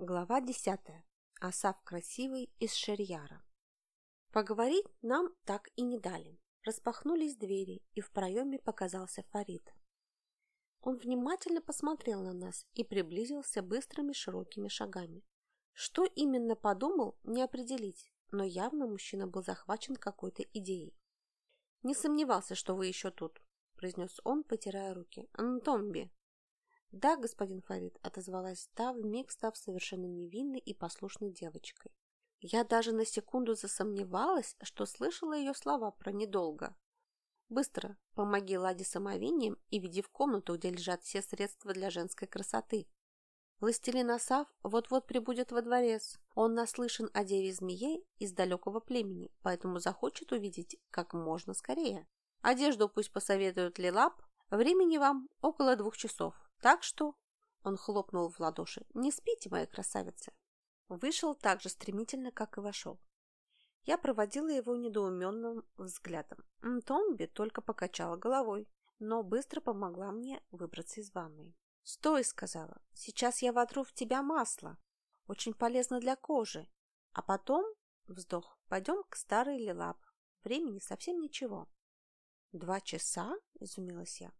Глава десятая. Асав красивый из Шерьяра. Поговорить нам так и не дали. Распахнулись двери, и в проеме показался Фарид. Он внимательно посмотрел на нас и приблизился быстрыми широкими шагами. Что именно подумал, не определить, но явно мужчина был захвачен какой-то идеей. «Не сомневался, что вы еще тут», – произнес он, потирая руки. «Антомби, «Да, господин Фарид», — отозвалась та, вмиг став совершенно невинной и послушной девочкой. Я даже на секунду засомневалась, что слышала ее слова про недолго. «Быстро, помоги Ладе самовинием и веди в комнату, где лежат все средства для женской красоты. Властелин Асав вот-вот прибудет во дворец. Он наслышан о деве-змее из далекого племени, поэтому захочет увидеть как можно скорее. Одежду пусть посоветует Лилап, времени вам около двух часов. Так что, он хлопнул в ладоши, не спите, моя красавица. Вышел так же стремительно, как и вошел. Я проводила его недоуменным взглядом. Томби только покачала головой, но быстро помогла мне выбраться из ванной. «Стой!» — сказала. «Сейчас я вотру в тебя масло. Очень полезно для кожи. А потом...» — вздох. «Пойдем к старой Лилап. Времени совсем ничего». «Два часа?» — изумилась я.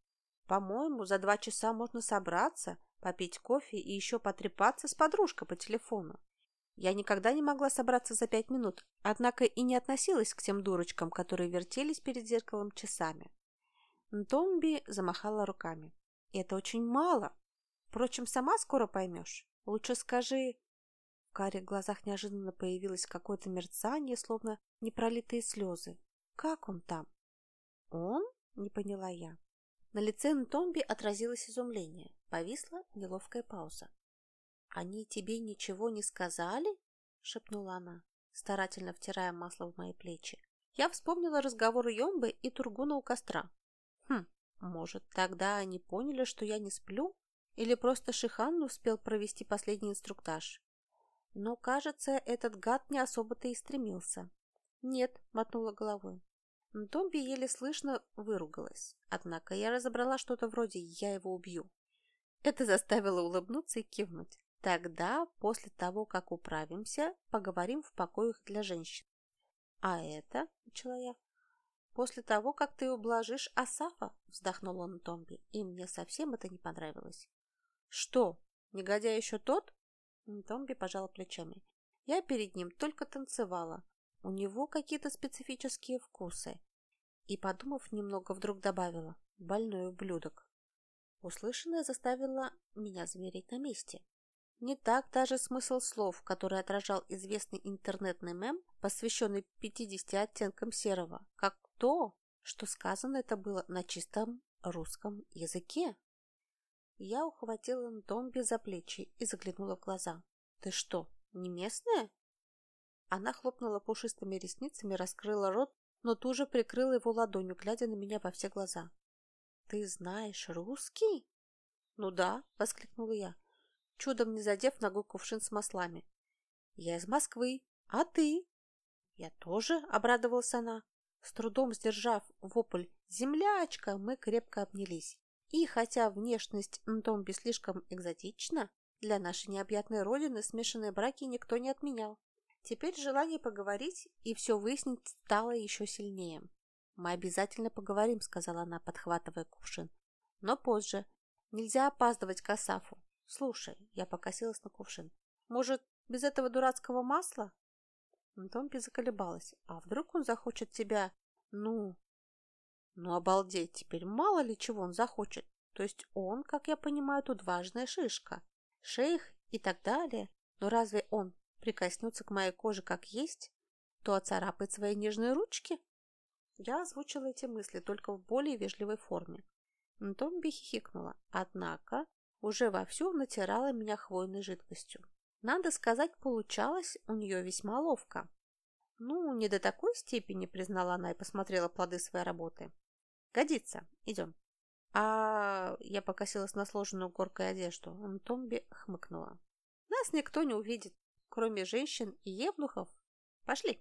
По-моему, за два часа можно собраться, попить кофе и еще потрепаться с подружкой по телефону. Я никогда не могла собраться за пять минут, однако и не относилась к тем дурочкам, которые вертелись перед зеркалом часами. Томби замахала руками. «Это очень мало. Впрочем, сама скоро поймешь. Лучше скажи...» В карих глазах неожиданно появилось какое-то мерцание, словно непролитые слезы. «Как он там?» «Он?» — не поняла я. На лице Нтомби отразилось изумление. Повисла неловкая пауза. «Они тебе ничего не сказали?» — шепнула она, старательно втирая масло в мои плечи. Я вспомнила разговор Йомбы и Тургуна у костра. Хм, может, тогда они поняли, что я не сплю? Или просто Шихан успел провести последний инструктаж? Но, кажется, этот гад не особо-то и стремился. «Нет», — мотнула головой, Томби еле слышно выругалась. Однако я разобрала что-то вроде «я его убью». Это заставило улыбнуться и кивнуть. Тогда, после того, как управимся, поговорим в покоях для женщин. А это, начала я, после того, как ты ублажишь Асафа, вздохнул он Томби, и мне совсем это не понравилось. Что, негодяй еще тот? Томби пожала плечами. Я перед ним только танцевала, у него какие-то специфические вкусы. И, подумав немного, вдруг добавила «больной ублюдок». Услышанное заставило меня замереть на месте. Не так даже смысл слов, который отражал известный интернетный мем, посвященный 50 оттенкам серого, как то, что сказано это было на чистом русском языке. Я ухватила Нтомби за плечи и заглянула в глаза. «Ты что, не местная?» Она хлопнула пушистыми ресницами, раскрыла рот, но тут же прикрыла его ладонью, глядя на меня во все глаза. «Ты знаешь русский?» «Ну да», — воскликнула я, чудом не задев ногой кувшин с маслами. «Я из Москвы. А ты?» «Я тоже», — обрадовалась она. С трудом сдержав вопль «Землячка!», мы крепко обнялись. И хотя внешность Нтомби слишком экзотична, для нашей необъятной родины смешанные браки никто не отменял. Теперь желание поговорить и все выяснить стало еще сильнее. «Мы обязательно поговорим», — сказала она, подхватывая кувшин. «Но позже. Нельзя опаздывать к Асафу. Слушай, я покосилась на кувшин. Может, без этого дурацкого масла?» Томпи заколебалась. «А вдруг он захочет тебя... Ну...» «Ну, обалдеть, теперь мало ли чего он захочет. То есть он, как я понимаю, тут важная шишка. Шейх и так далее. Но разве он прикоснется к моей коже как есть, то оцарапает свои нежные ручки. Я озвучила эти мысли только в более вежливой форме. Томби хихикнула, однако уже вовсю натирала меня хвойной жидкостью. Надо сказать, получалось у нее весьма ловко. Ну, не до такой степени, признала она и посмотрела плоды своей работы. Годится, идем. А я покосилась на сложенную горкой одежду. Томби хмыкнула. Нас никто не увидит кроме женщин и евнухов? Пошли!»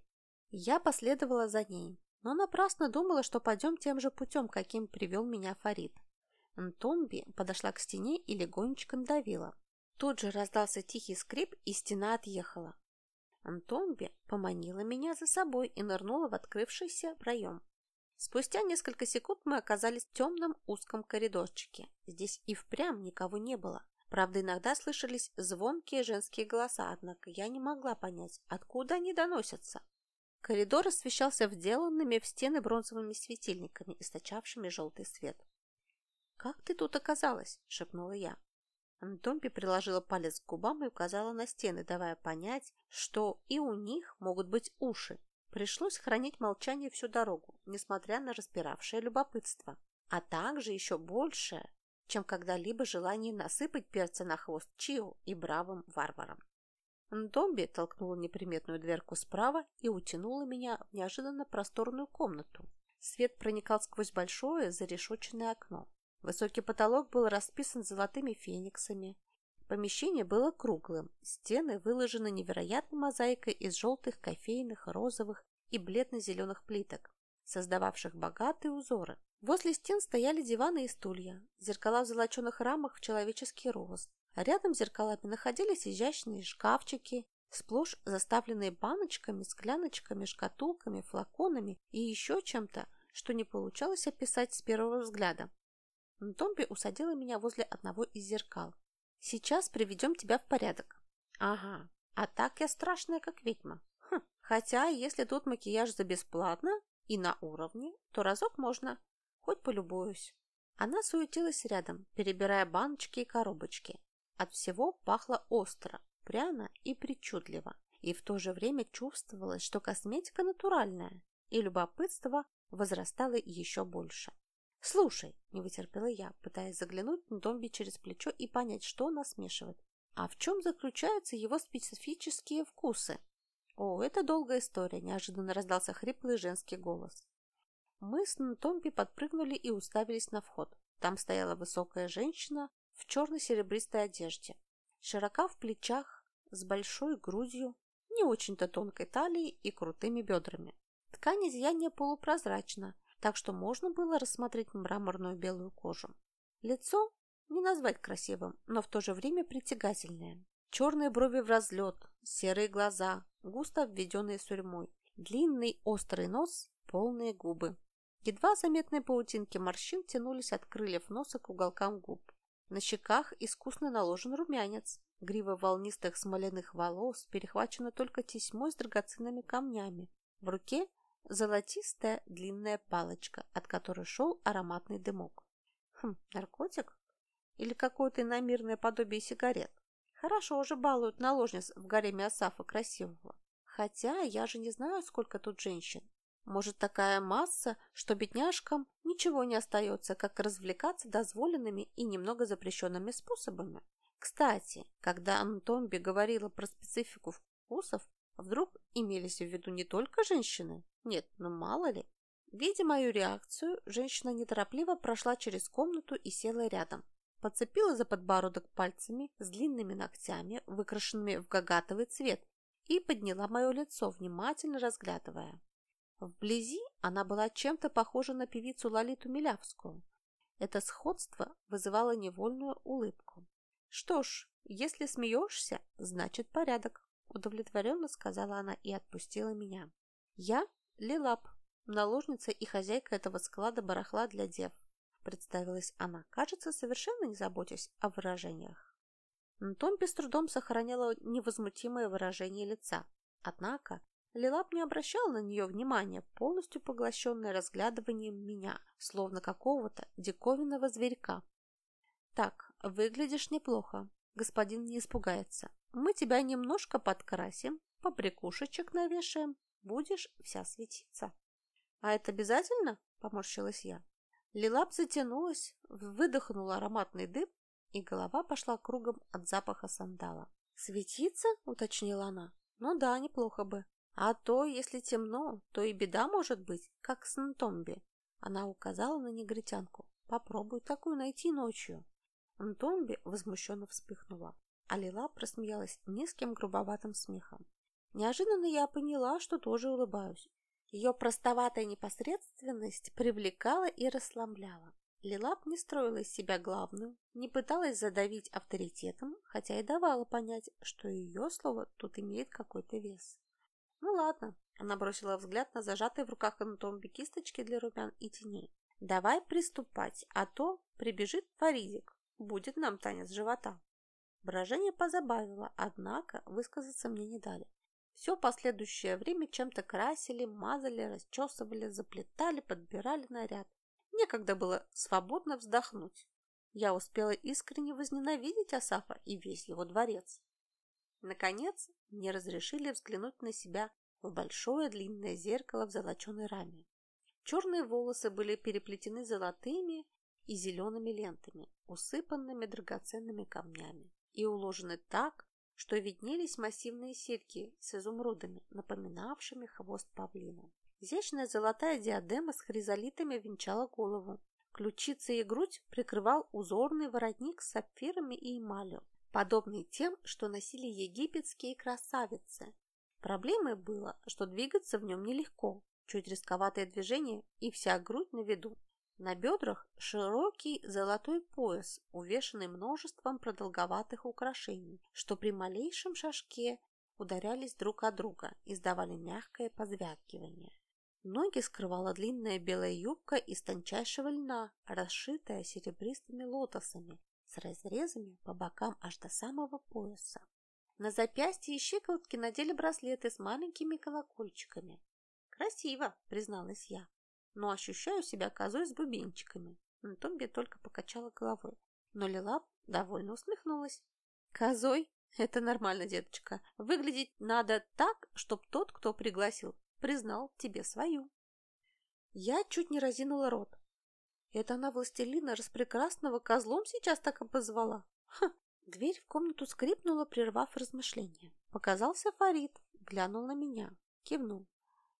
Я последовала за ней, но напрасно думала, что пойдем тем же путем, каким привел меня Фарид. Нтомби подошла к стене и легонечко надавила. Тут же раздался тихий скрип, и стена отъехала. Антомби поманила меня за собой и нырнула в открывшийся проем. Спустя несколько секунд мы оказались в темном узком коридорчике. Здесь и впрямь никого не было. Правда, иногда слышались звонкие женские голоса, однако я не могла понять, откуда они доносятся. Коридор освещался вделанными в стены бронзовыми светильниками, источавшими желтый свет. «Как ты тут оказалась?» – шепнула я. Антомпи приложила палец к губам и указала на стены, давая понять, что и у них могут быть уши. Пришлось хранить молчание всю дорогу, несмотря на распиравшее любопытство, а также еще большее, чем когда-либо желание насыпать перца на хвост Чио и бравым варварам. Ндомби толкнула неприметную дверку справа и утянула меня в неожиданно просторную комнату. Свет проникал сквозь большое зарешоченное окно. Высокий потолок был расписан золотыми фениксами. Помещение было круглым, стены выложены невероятной мозаикой из желтых, кофейных, розовых и бледно-зеленых плиток, создававших богатые узоры. Возле стен стояли диваны и стулья, зеркала в золоченых рамах в человеческий рост. Рядом с зеркалами находились изящные шкафчики, сплошь заставленные баночками, скляночками, шкатулками, флаконами и еще чем-то, что не получалось описать с первого взгляда. Томби усадила меня возле одного из зеркал. «Сейчас приведем тебя в порядок». «Ага, а так я страшная, как ведьма. Хм, хотя, если тут макияж за бесплатно и на уровне, то разок можно, хоть полюбуюсь». Она суетилась рядом, перебирая баночки и коробочки. От всего пахло остро, пряно и причудливо. И в то же время чувствовалось, что косметика натуральная, и любопытство возрастало еще больше. «Слушай», – не вытерпела я, пытаясь заглянуть на Домби через плечо и понять, что нас смешивает. «А в чем заключаются его специфические вкусы?» «О, это долгая история», – неожиданно раздался хриплый женский голос. Мы с Нтомби подпрыгнули и уставились на вход. Там стояла высокая женщина в черно-серебристой одежде, широка в плечах, с большой грудью, не очень-то тонкой талией и крутыми бедрами. Ткань изъяния полупрозрачна, так что можно было рассмотреть мраморную белую кожу. Лицо не назвать красивым, но в то же время притягательное. Черные брови в разлет, серые глаза, густо обведенные сурьмой, длинный острый нос, полные губы. Едва заметные паутинки морщин тянулись от крыльев носа к уголкам губ. На щеках искусно наложен румянец. Грива волнистых смоляных волос перехвачена только тесьмой с драгоценными камнями. В руке золотистая длинная палочка, от которой шел ароматный дымок. Хм, наркотик? Или какое-то иномирное подобие сигарет? Хорошо уже балуют наложниц в гареме Асафа Красивого. Хотя я же не знаю, сколько тут женщин. Может, такая масса, что бедняжкам ничего не остается, как развлекаться дозволенными и немного запрещенными способами. Кстати, когда Антомби говорила про специфику вкусов, вдруг имелись в виду не только женщины? Нет, ну мало ли. Видя мою реакцию, женщина неторопливо прошла через комнату и села рядом. Подцепила за подбородок пальцами с длинными ногтями, выкрашенными в гагатовый цвет, и подняла мое лицо, внимательно разглядывая. Вблизи она была чем-то похожа на певицу Лолиту Милявскую. Это сходство вызывало невольную улыбку. «Что ж, если смеешься, значит порядок», – удовлетворенно сказала она и отпустила меня. «Я Лилап, наложница и хозяйка этого склада барахла для дев», – представилась она, кажется, совершенно не заботясь о выражениях. Томпи с трудом сохраняла невозмутимое выражение лица. Однако Лилап не обращал на нее внимания, полностью поглощенная разглядыванием меня, словно какого-то диковинного зверька. «Так, выглядишь неплохо. Господин не испугается. Мы тебя немножко подкрасим, побрякушечек навешаем, будешь вся светиться». «А это обязательно?» – поморщилась я. Лилап затянулась, выдохнула ароматный дым, и голова пошла кругом от запаха сандала. «Светиться?» – уточнила она. «Ну да, неплохо бы. А то, если темно, то и беда может быть, как с Нтомби. Она указала на негритянку. Попробуй такую найти ночью. Нтомби возмущенно вспыхнула, а Лила просмеялась низким грубоватым смехом. Неожиданно я поняла, что тоже улыбаюсь. Ее простоватая непосредственность привлекала и расслабляла. Лилап не строила из себя главную, не пыталась задавить авторитетом, хотя и давала понять, что ее слово тут имеет какой-то вес. Ну ладно, она бросила взгляд на зажатые в руках анатомби кисточки для румян и теней. Давай приступать, а то прибежит Фаридик, будет нам танец живота. Выражение позабавило, однако высказаться мне не дали. Все последующее время чем-то красили, мазали, расчесывали, заплетали, подбирали наряд. Некогда было свободно вздохнуть. Я успела искренне возненавидеть Асафа и весь его дворец. Наконец, мне разрешили взглянуть на себя в большое длинное зеркало в золоченой раме. Черные волосы были переплетены золотыми и зелеными лентами, усыпанными драгоценными камнями, и уложены так, что виднелись массивные серьги с изумрудами, напоминавшими хвост павлина. Изящная золотая диадема с хризолитами венчала голову. Ключицы и грудь прикрывал узорный воротник с сапфирами и эмалью, подобный тем, что носили египетские красавицы. Проблемой было, что двигаться в нем нелегко, чуть рисковатое движение и вся грудь на виду. На бедрах широкий золотой пояс, увешанный множеством продолговатых украшений, что при малейшем шажке ударялись друг о друга, издавали мягкое позвякивание. Ноги скрывала длинная белая юбка из тончайшего льна, расшитая серебристыми лотосами, с разрезами по бокам аж до самого пояса. На запястье и щиколотки надели браслеты с маленькими колокольчиками. «Красиво», — призналась я но ощущаю себя козой с бубенчиками. На Томби только покачала головой. Но Лилап довольно усмехнулась. Козой? Это нормально, деточка. Выглядеть надо так, чтоб тот, кто пригласил, признал тебе свою. Я чуть не разинула рот. Это она властелина распрекрасного козлом сейчас так обозвала? Ха! Дверь в комнату скрипнула, прервав размышления. Показался Фарид, глянул на меня, кивнул.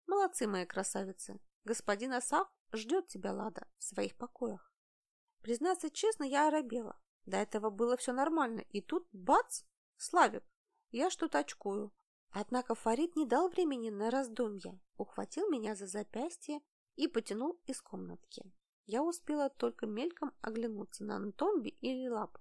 Молодцы, мои красавицы. Господин Асав ждет тебя, Лада, в своих покоях. Признаться честно, я оробела. До этого было все нормально, и тут бац, Славик, я что-то очкую. Однако Фарид не дал времени на раздумья, ухватил меня за запястье и потянул из комнатки. Я успела только мельком оглянуться на Антомби или Лап.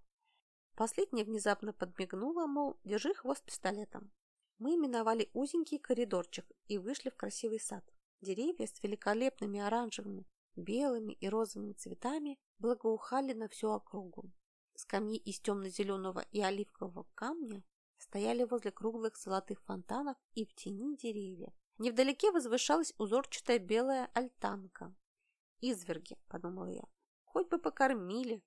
Последняя внезапно подмигнула, мол, держи хвост пистолетом. Мы миновали узенький коридорчик и вышли в красивый сад. Деревья с великолепными оранжевыми, белыми и розовыми цветами благоухали на всю округу. Скамьи из темно-зеленого и оливкового камня стояли возле круглых золотых фонтанов и в тени деревьев. Невдалеке возвышалась узорчатая белая альтанка. «Изверги», — подумала я, — «хоть бы покормили».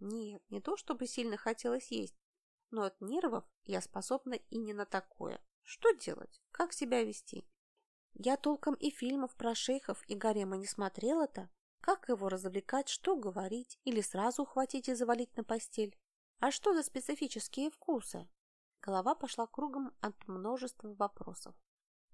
Нет, не то чтобы сильно хотелось есть, но от нервов я способна и не на такое. Что делать? Как себя вести? Я толком и фильмов про шейхов и гарема не смотрела-то. Как его развлекать, что говорить, или сразу ухватить и завалить на постель? А что за специфические вкусы? Голова пошла кругом от множества вопросов.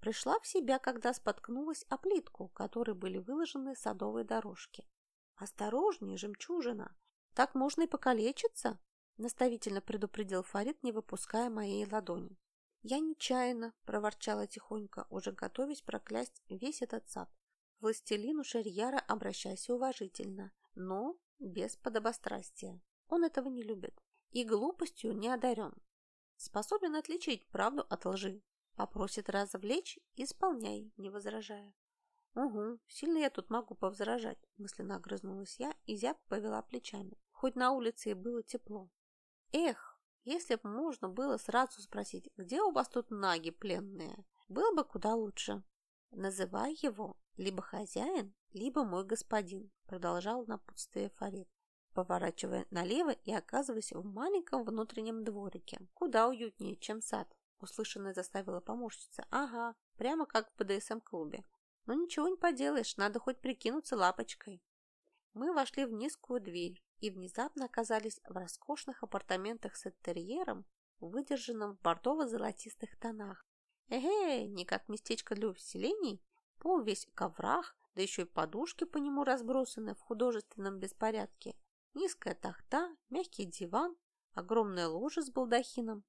Пришла в себя, когда споткнулась о плитку, которой были выложены садовые дорожки. «Осторожнее, жемчужина! Так можно и покалечиться!» наставительно предупредил Фарид, не выпуская моей ладони. «Я нечаянно», — проворчала тихонько, уже готовясь проклясть весь этот сад. Властелину Шерьяра обращайся уважительно, но без подобострастия. Он этого не любит и глупостью не одарен. Способен отличить правду от лжи. Попросит развлечь – исполняй, не возражая. «Угу, сильно я тут могу повзражать», – мысленно огрызнулась я и зябко повела плечами. Хоть на улице и было тепло. «Эх, если бы можно было сразу спросить, где у вас тут наги пленные, было бы куда лучше. Называй его либо хозяин, либо мой господин, продолжал напутствие Фарид, поворачивая налево и оказываясь в маленьком внутреннем дворике, куда уютнее, чем сад. Услышанное заставила помощница. Ага, прямо как в БДСМ-клубе. Но ничего не поделаешь, надо хоть прикинуться лапочкой. Мы вошли в низкую дверь, и внезапно оказались в роскошных апартаментах с интерьером, выдержанным в бордово-золотистых тонах. Эге, не как местечко для увеселений, пол весь в коврах, да еще и подушки по нему разбросаны в художественном беспорядке. Низкая тахта, мягкий диван, огромное ложе с балдахином.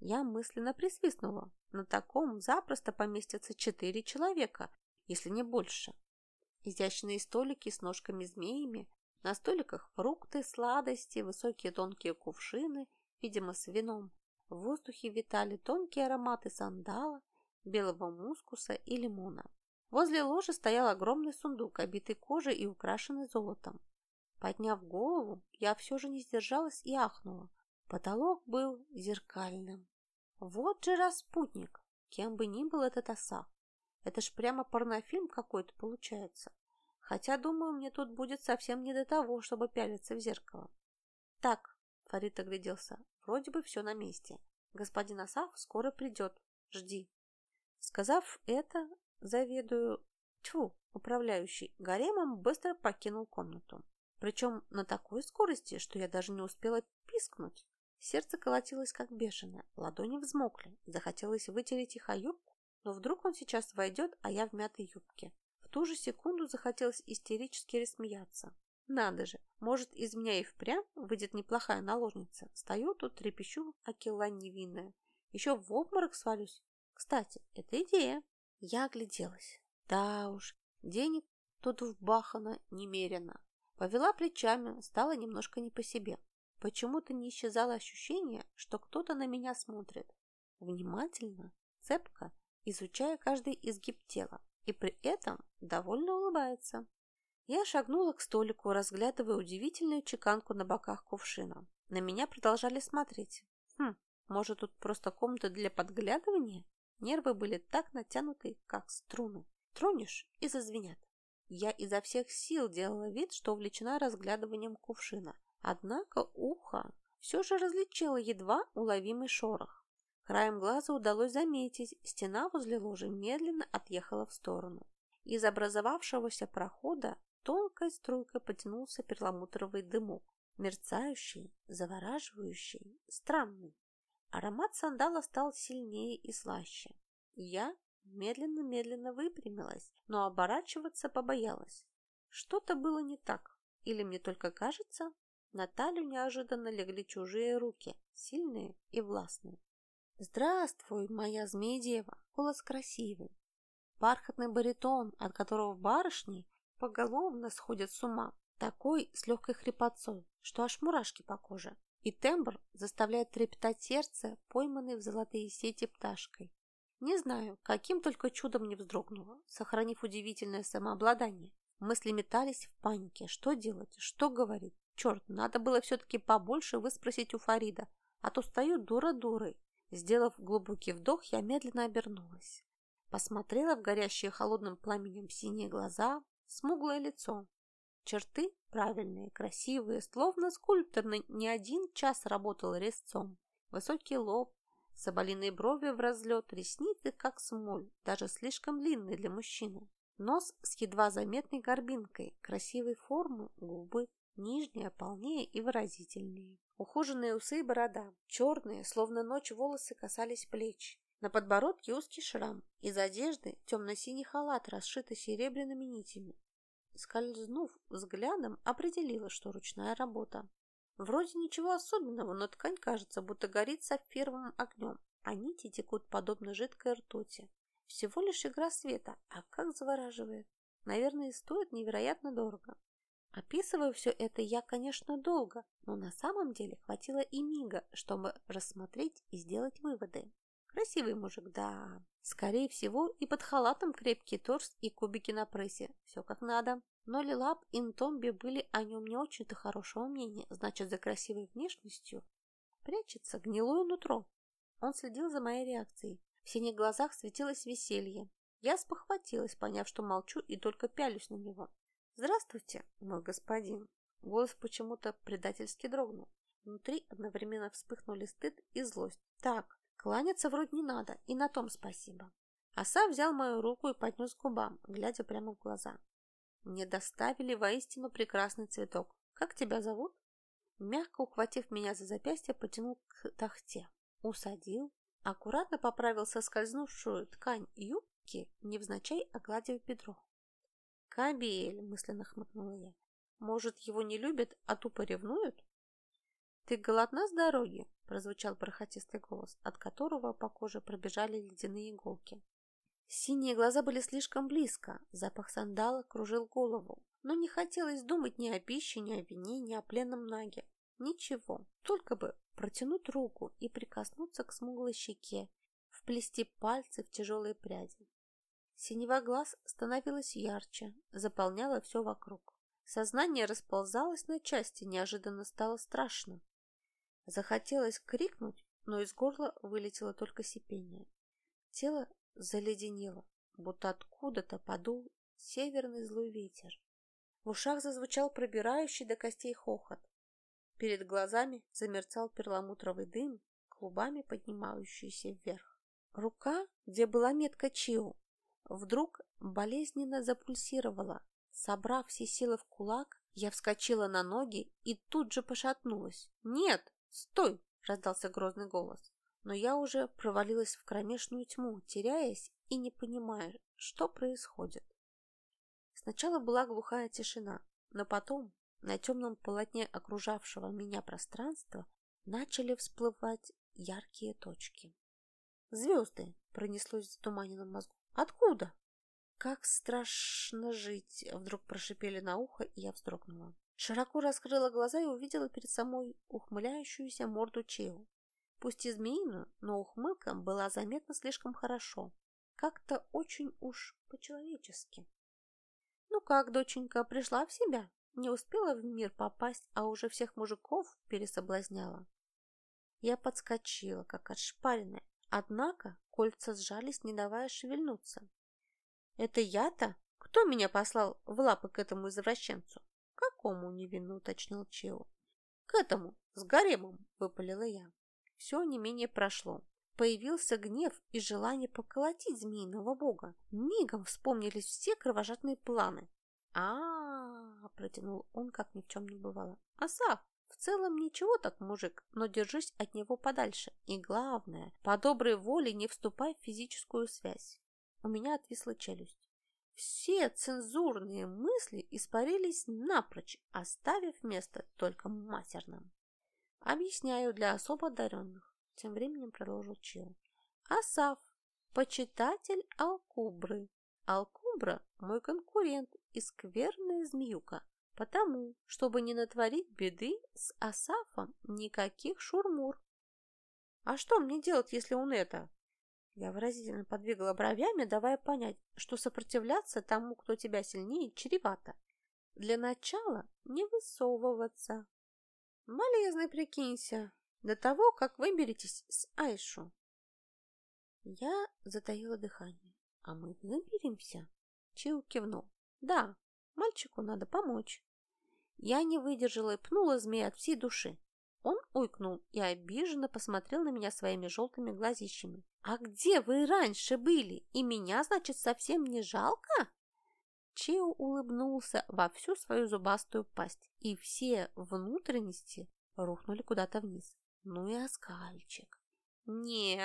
Я мысленно присвистнула. На таком запросто поместятся четыре человека, если не больше. Изящные столики с ножками-змеями, На столиках фрукты, сладости, высокие тонкие кувшины, видимо, с вином. В воздухе витали тонкие ароматы сандала, белого мускуса и лимона. Возле ложи стоял огромный сундук, обитый кожей и украшенный золотом. Подняв голову, я все же не сдержалась и ахнула. Потолок был зеркальным. Вот же распутник, кем бы ни был этот оса. Это ж прямо порнофильм какой-то получается. Хотя, думаю, мне тут будет совсем не до того, чтобы пялиться в зеркало. Так, Фарид огляделся, вроде бы все на месте. Господин Асав скоро придет, жди. Сказав это, заведую, тьфу, управляющий гаремом быстро покинул комнату. Причем на такой скорости, что я даже не успела пискнуть. Сердце колотилось как бешеное, ладони взмокли, захотелось вытереть их о юбку, но вдруг он сейчас войдет, а я в мятой юбке. В ту же секунду захотелось истерически рассмеяться. Надо же, может, из меня и впрямь выйдет неплохая наложница. Стою тут, трепещу, акела невинная. Еще в обморок свалюсь. Кстати, это идея. Я огляделась. Да уж, денег тут вбахано немерено. Повела плечами, стало немножко не по себе. Почему-то не исчезало ощущение, что кто-то на меня смотрит. Внимательно, цепко, изучая каждый изгиб тела, и при этом довольно улыбается. Я шагнула к столику, разглядывая удивительную чеканку на боках кувшина. На меня продолжали смотреть. Хм, может, тут просто комната для подглядывания? Нервы были так натянуты, как струны. Тронешь и зазвенят. Я изо всех сил делала вид, что увлечена разглядыванием кувшина. Однако ухо все же различило едва уловимый шорох. Краем глаза удалось заметить, стена возле ложи медленно отъехала в сторону. Из образовавшегося прохода тонкой струйкой потянулся перламутровый дымок, мерцающий, завораживающий, странный. Аромат сандала стал сильнее и слаще. Я медленно-медленно выпрямилась, но оборачиваться побоялась. Что-то было не так. Или мне только кажется? На талию неожиданно легли чужие руки, сильные и властные. «Здравствуй, моя змея-дева!» Голос красивый. Бархатный баритон, от которого барышни поголовно сходят с ума. Такой с легкой хрипотцой, что аж мурашки по коже и тембр заставляет трепетать сердце, пойманной в золотые сети пташкой. Не знаю, каким только чудом не вздрогнула, сохранив удивительное самообладание. Мысли метались в панике. Что делать? Что говорить? Черт, надо было все-таки побольше выспросить у Фарида, а то стою дура-дурой. Сделав глубокий вдох, я медленно обернулась. Посмотрела в горящие холодным пламенем синие глаза, смуглое лицо, Черты правильные, красивые, словно скульптор не один час работал резцом. Высокий лоб, соболиные брови в разлет, ресницы как смоль, даже слишком длинные для мужчины. Нос с едва заметной горбинкой, красивой формы, губы, нижняя полнее и выразительнее. Ухоженные усы и борода, черные, словно ночь волосы касались плеч. На подбородке узкий шрам, из одежды темно-синий халат, расшитый серебряными нитями скользнув взглядом, определила, что ручная работа. Вроде ничего особенного, но ткань кажется, будто горит сапфировым огнем, а нити текут подобно жидкой ртути. Всего лишь игра света, а как завораживает. Наверное, стоит невероятно дорого. Описываю все это я, конечно, долго, но на самом деле хватило и мига, чтобы рассмотреть и сделать выводы. Красивый мужик, да. Скорее всего, и под халатом крепкий торс и кубики на прессе. Все как надо. Но Лилап и Нтомби были о нем не очень-то хорошего мнения. Значит, за красивой внешностью прячется гнилое нутро. Он следил за моей реакцией. В синих глазах светилось веселье. Я спохватилась, поняв, что молчу и только пялюсь на него. «Здравствуйте, мой господин!» Голос почему-то предательски дрогнул. Внутри одновременно вспыхнули стыд и злость. «Так, Кланяться вроде не надо, и на том спасибо. Оса взял мою руку и поднес к губам, глядя прямо в глаза. Мне доставили воистину прекрасный цветок. Как тебя зовут? Мягко ухватив меня за запястье, потянул к тахте. Усадил, аккуратно поправил соскользнувшую ткань юбки, невзначай огладив бедро. «Кабель!» – мысленно хмыкнула я. «Может, его не любят, а тупо ревнуют?» «Ты голодна с дороги?» – прозвучал бархатистый голос, от которого по коже пробежали ледяные иголки. Синие глаза были слишком близко, запах сандала кружил голову. но не хотелось думать ни о пище, ни о вине, ни о пленном наге. Ничего, только бы протянуть руку и прикоснуться к смуглой щеке, вплести пальцы в тяжелые пряди. Синева глаз становилась ярче, заполняла все вокруг. Сознание расползалось на части, неожиданно стало страшно. Захотелось крикнуть, но из горла вылетело только сипение. Тело заледенело, будто откуда-то подул северный злой ветер. В ушах зазвучал пробирающий до костей хохот. Перед глазами замерцал перламутровый дым, клубами поднимающийся вверх. Рука, где была метка Чиу, вдруг болезненно запульсировала. Собрав все силы в кулак, я вскочила на ноги и тут же пошатнулась. «Нет, стой!» – раздался грозный голос. Но я уже провалилась в кромешную тьму, теряясь и не понимая, что происходит. Сначала была глухая тишина, но потом на темном полотне окружавшего меня пространства начали всплывать яркие точки. «Звезды!» — пронеслось в затуманенном мозгу. «Откуда?» «Как страшно жить!» — вдруг прошипели на ухо, и я вздрогнула. Широко раскрыла глаза и увидела перед собой ухмыляющуюся морду Чеу. Пусть и змеиную, но ухмылка была заметна слишком хорошо. Как-то очень уж по-человечески. «Ну как, доченька, пришла в себя? Не успела в мир попасть, а уже всех мужиков пересоблазняла?» Я подскочила, как отшпаренная, однако кольца сжались, не давая шевельнуться. «Это я-то? Кто меня послал в лапы к этому извращенцу?» «Какому невинно?» — уточнил Чео. «К этому, с гаремом!» — выпалила я. Все не менее прошло. Появился гнев и желание поколотить змеиного бога. Мигом вспомнились все кровожадные планы. а, -а, -а протянул он, как ни в чем не бывало. «Асав, в целом ничего так, мужик, но держись от него подальше. И главное, по доброй воле не вступай в физическую связь». У меня отвисла челюсть. Все цензурные мысли испарились напрочь, оставив место только матерным. Объясняю для особо одаренных. Тем временем продолжил Чил. Асав, почитатель Алкубры. Алкубра – мой конкурент и скверная змеюка. Потому, чтобы не натворить беды, с Асафом никаких шурмур. А что мне делать, если он это? Я выразительно подвигала бровями, давая понять, что сопротивляться тому, кто тебя сильнее, чревато. Для начала не высовываться. Болезный прикинься, до того, как выберетесь с Айшу. Я затаила дыхание. А мы выберемся? Чил кивнул. Да, мальчику надо помочь. Я не выдержала и пнула змея от всей души. Он ойкнул и обиженно посмотрел на меня своими желтыми глазищами. «А где вы раньше были? И меня, значит, совсем не жалко?» Чио улыбнулся во всю свою зубастую пасть, и все внутренности рухнули куда-то вниз. Ну и оскальчик. не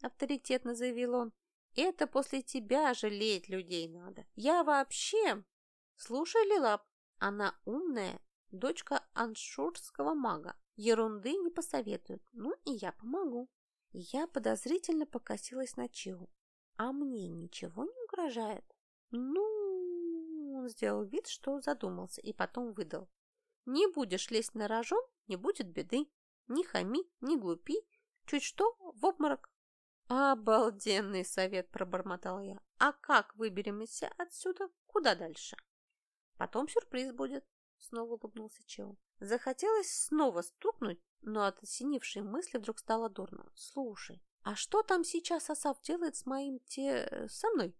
авторитетно заявил он, это после тебя жалеть людей надо. Я вообще... Слушай, Лилап, она умная, дочка аншурского мага. Ерунды не посоветует, ну и я помогу. Я подозрительно покосилась на Чиу. А мне ничего не угрожает? Ну, он сделал вид, что задумался, и потом выдал. Не будешь лезть на рожон, не будет беды. Не хами, не глупи. Чуть что, в обморок. Обалденный совет, пробормотала я. А как выберемся отсюда? Куда дальше? Потом сюрприз будет, снова улыбнулся Чел. Захотелось снова стукнуть, но от осенившей мысли вдруг стало дурно. Слушай, а что там сейчас Асав делает с моим те... со мной?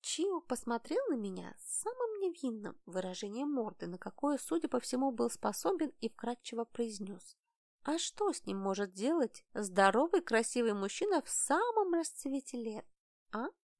Чио посмотрел на меня с самым невинным выражением морды, на какое, судя по всему, был способен и вкратчиво произнес. А что с ним может делать здоровый, красивый мужчина в самом расцвете лет? А?